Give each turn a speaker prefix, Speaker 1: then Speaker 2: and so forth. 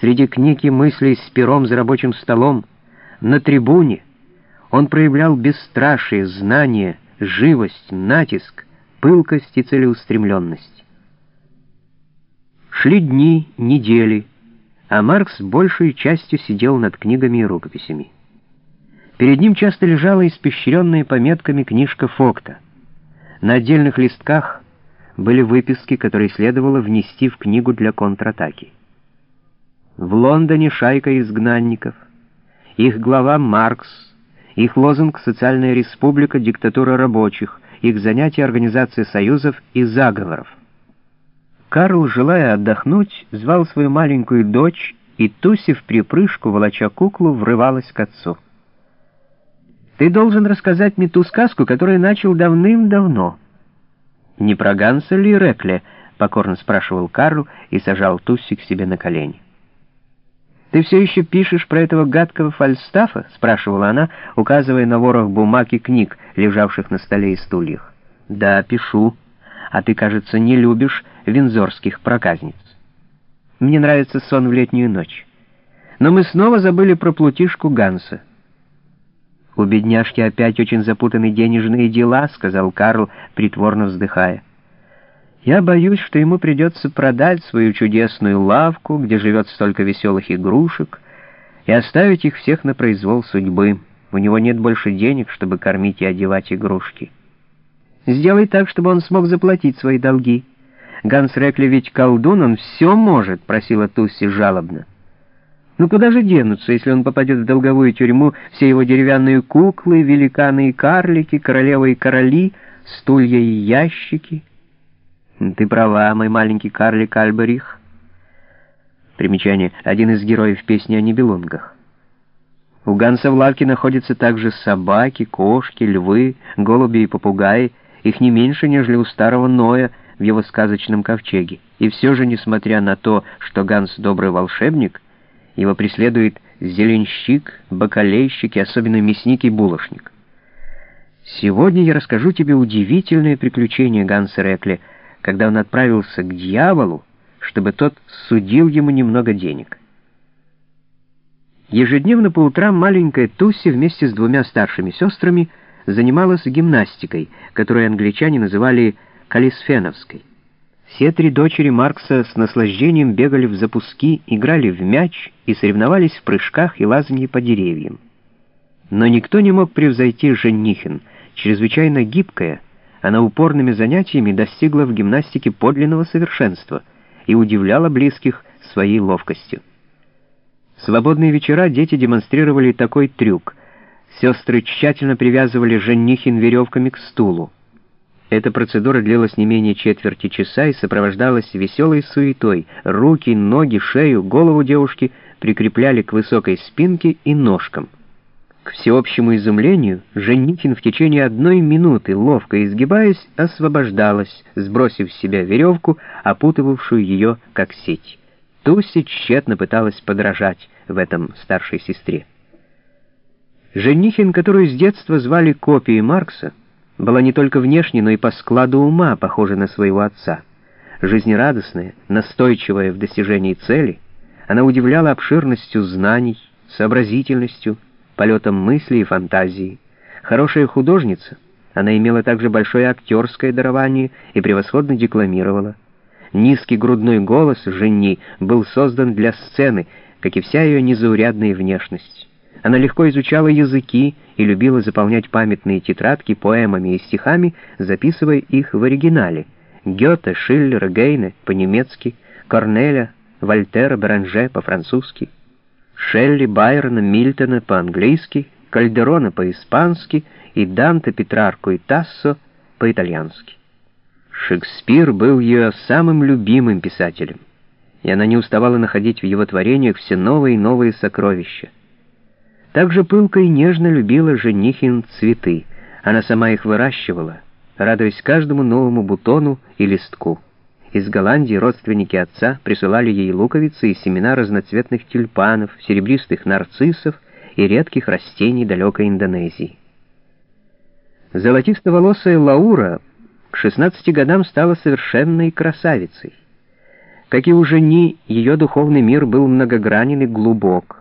Speaker 1: среди книг и мыслей с пером за рабочим столом, на трибуне, он проявлял бесстрашие, знание, живость, натиск, пылкость и целеустремленность. Шли дни, недели, а Маркс большей частью сидел над книгами и рукописями. Перед ним часто лежала испещренная пометками книжка Фокта. На отдельных листках были выписки, которые следовало внести в книгу для контратаки. В Лондоне шайка изгнанников, их глава Маркс, их лозунг «Социальная республика, диктатура рабочих», их занятия организации союзов и заговоров. Карл, желая отдохнуть, звал свою маленькую дочь, и Туси в припрыжку, волоча куклу, врывалась к отцу. «Ты должен рассказать мне ту сказку, которую начал давным-давно». «Не про Ганса ли Рекле?» — покорно спрашивал Карл и сажал Тусси к себе на колени. «Ты все еще пишешь про этого гадкого Фальстафа?» — спрашивала она, указывая на ворох бумаг и книг, лежавших на столе и стульях. «Да, пишу. А ты, кажется, не любишь винзорских проказниц. Мне нравится сон в летнюю ночь. Но мы снова забыли про плутишку Ганса. «У бедняжки опять очень запутаны денежные дела», — сказал Карл, притворно вздыхая. «Я боюсь, что ему придется продать свою чудесную лавку, где живет столько веселых игрушек, и оставить их всех на произвол судьбы. У него нет больше денег, чтобы кормить и одевать игрушки. Сделай так, чтобы он смог заплатить свои долги». Ганс Рекли ведь колдун, он все может, просила Тусси жалобно. Ну куда же денутся, если он попадет в долговую тюрьму, все его деревянные куклы, великаны и карлики, королевы и короли, стулья и ящики? Ты права, мой маленький карлик Альберих. Примечание. Один из героев песни о Нибелунгах. У Ганса в лавке находятся также собаки, кошки, львы, голуби и попугаи, их не меньше, нежели у старого Ноя, в его сказочном ковчеге. И все же, несмотря на то, что Ганс добрый волшебник, его преследует зеленщик, бакалейщик и особенно мясник и булочник. Сегодня я расскажу тебе удивительное приключение Ганса Рекли, когда он отправился к дьяволу, чтобы тот судил ему немного денег. Ежедневно по утрам маленькая Тусси вместе с двумя старшими сестрами занималась гимнастикой, которую англичане называли Калисфеновской. Все три дочери Маркса с наслаждением бегали в запуски, играли в мяч и соревновались в прыжках и лазанье по деревьям. Но никто не мог превзойти Женихин. Чрезвычайно гибкая, она упорными занятиями достигла в гимнастике подлинного совершенства и удивляла близких своей ловкостью. В свободные вечера дети демонстрировали такой трюк. Сестры тщательно привязывали Женихин веревками к стулу. Эта процедура длилась не менее четверти часа и сопровождалась веселой суетой. Руки, ноги, шею, голову девушки прикрепляли к высокой спинке и ножкам. К всеобщему изумлению, Женихин в течение одной минуты, ловко изгибаясь, освобождалась, сбросив с себя веревку, опутывавшую ее как сеть. Туси тщетно пыталась подражать в этом старшей сестре. Женихин, которую с детства звали копией Маркса, была не только внешне, но и по складу ума похожа на своего отца. Жизнерадостная, настойчивая в достижении цели, она удивляла обширностью знаний, сообразительностью, полетом мысли и фантазии. Хорошая художница, она имела также большое актерское дарование и превосходно декламировала. Низкий грудной голос Женни был создан для сцены, как и вся ее незаурядная внешность. Она легко изучала языки и любила заполнять памятные тетрадки поэмами и стихами, записывая их в оригинале. Гёте, Шиллера, Гейне по-немецки, Корнеля, Вольтера, Бранже по-французски, Шелли, Байрона, Мильтона по-английски, Кальдерона по-испански и Данте, Петрарку и Тассо по-итальянски. Шекспир был ее самым любимым писателем, и она не уставала находить в его творениях все новые и новые сокровища. Также пылко и нежно любила Женихин цветы. Она сама их выращивала, радуясь каждому новому бутону и листку. Из Голландии родственники отца присылали ей луковицы и семена разноцветных тюльпанов, серебристых нарциссов и редких растений далекой Индонезии. Золотистоволосая Лаура к 16 годам стала совершенной красавицей. Как и у жени, ее духовный мир был многогранен и глубок.